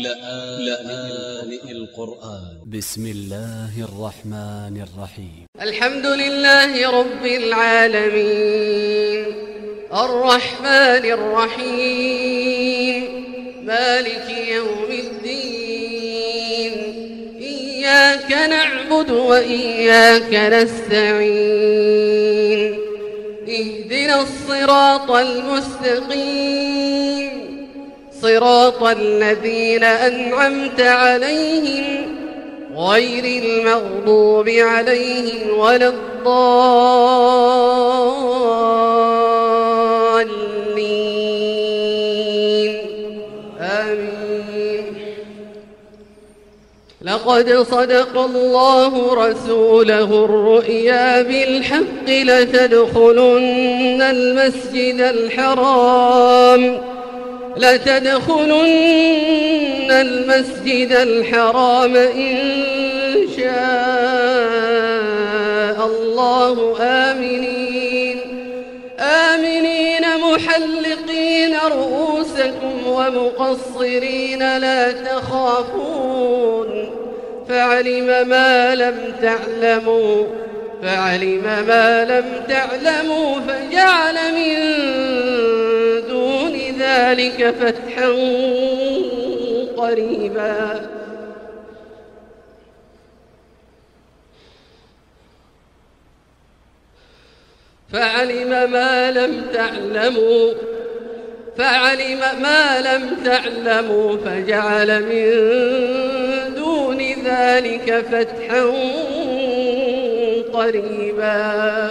لآن القرآن. ب س م الله الرحمن الرحيم. الحمد لله رب العالمين. الرحمن الرحيم. مالك يوم الدين. إياك نعبد وإياك نستعين. اهدنا الصراط المستقيم. صراط الذين أنعمت عليهم غير المغضوب عليهم ولا الضالين. آمين. لقد صدق الله رسوله الرؤيا بالحق لتدخلن المسجد الحرام. لتدخلن المسجد الحرام إن شاء الله. آمنين. آمنين محلقين رؤوسكم ومقصرين لا تخافون. فعلم ما لم تعلموا فعلم ما لم تعلموا فجعل من ذلك فتحا قريبا. فعلم ما لم تعلموا فعلم ما لم تعلموا فجعل من دون ذلك فتحا قريبا.